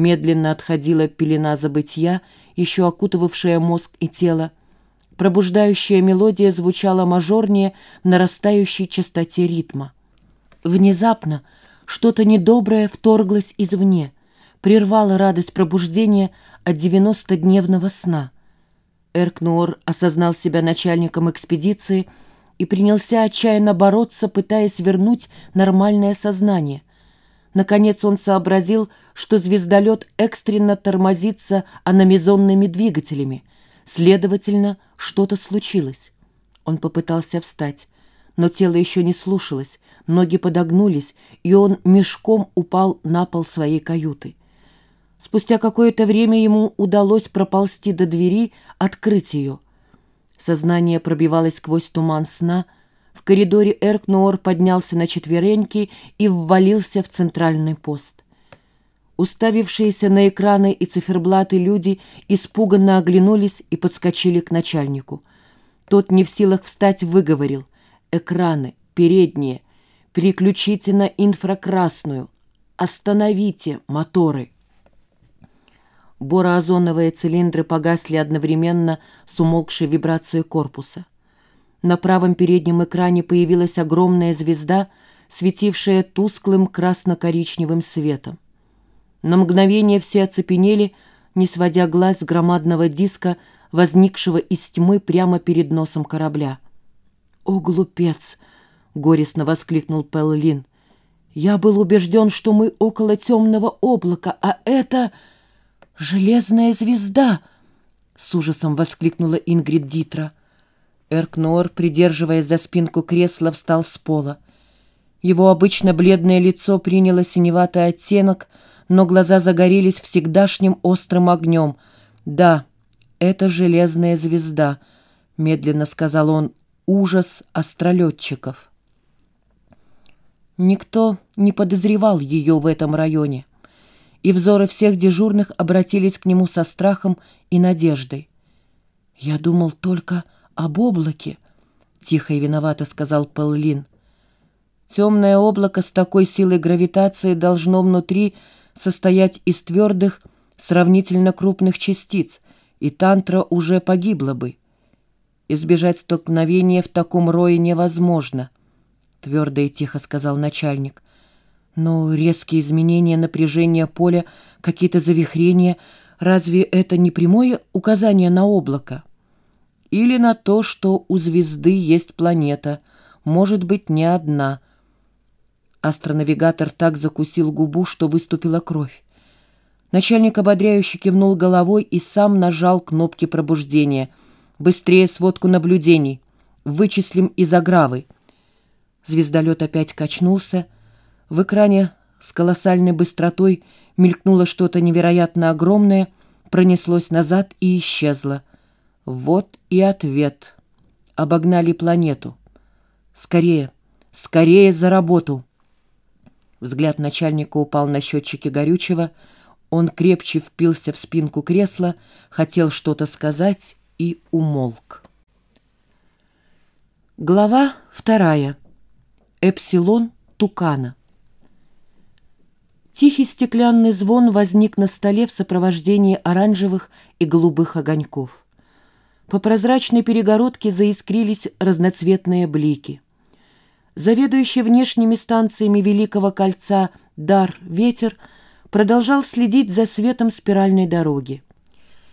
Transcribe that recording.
Медленно отходила пелена забытья, еще окутывавшая мозг и тело. Пробуждающая мелодия звучала мажорнее нарастающей частоте ритма. Внезапно что-то недоброе вторглось извне, прервало радость пробуждения от девяностодневного сна. Эркнуор осознал себя начальником экспедиции и принялся отчаянно бороться, пытаясь вернуть нормальное сознание. Наконец он сообразил, что звездолет экстренно тормозится аномизонными двигателями. Следовательно, что-то случилось. Он попытался встать, но тело еще не слушалось, ноги подогнулись, и он мешком упал на пол своей каюты. Спустя какое-то время ему удалось проползти до двери, открыть ее. Сознание пробивалось сквозь туман сна — в коридоре Эркноор поднялся на четвереньки и ввалился в центральный пост. Уставившиеся на экраны и циферблаты люди испуганно оглянулись и подскочили к начальнику. Тот не в силах встать выговорил. «Экраны, передние, переключите на инфракрасную, остановите моторы». Бороозоновые цилиндры погасли одновременно с умолкшей вибрацией корпуса. На правом переднем экране появилась огромная звезда, светившая тусклым красно-коричневым светом. На мгновение все оцепенели, не сводя глаз с громадного диска, возникшего из тьмы прямо перед носом корабля. «О, глупец!» — горестно воскликнул Пеллин. «Я был убежден, что мы около темного облака, а это... железная звезда!» — с ужасом воскликнула Ингрид Дитра. Эркнор, придерживаясь за спинку кресла, встал с пола. Его обычно бледное лицо приняло синеватый оттенок, но глаза загорелись всегдашним острым огнем. «Да, это железная звезда», — медленно сказал он, — «ужас астролетчиков». Никто не подозревал ее в этом районе, и взоры всех дежурных обратились к нему со страхом и надеждой. «Я думал только...» об облаке», — тихо и виновато сказал Пеллин. «Темное облако с такой силой гравитации должно внутри состоять из твердых, сравнительно крупных частиц, и тантра уже погибла бы. Избежать столкновения в таком рое невозможно», — твердо и тихо сказал начальник. «Но резкие изменения напряжения поля, какие-то завихрения, разве это не прямое указание на облако?» Или на то, что у звезды есть планета, может быть, не одна. Астронавигатор так закусил губу, что выступила кровь. Начальник ободряюще кивнул головой и сам нажал кнопки пробуждения. «Быстрее сводку наблюдений! Вычислим из агравы!» Звездолет опять качнулся. В экране с колоссальной быстротой мелькнуло что-то невероятно огромное, пронеслось назад и исчезло. Вот и ответ. Обогнали планету. Скорее, скорее за работу. Взгляд начальника упал на счетчики горючего. Он крепче впился в спинку кресла, хотел что-то сказать и умолк. Глава вторая. Эпсилон Тукана. Тихий стеклянный звон возник на столе в сопровождении оранжевых и голубых огоньков. По прозрачной перегородке заискрились разноцветные блики. Заведующий внешними станциями Великого кольца Дар Ветер продолжал следить за светом спиральной дороги.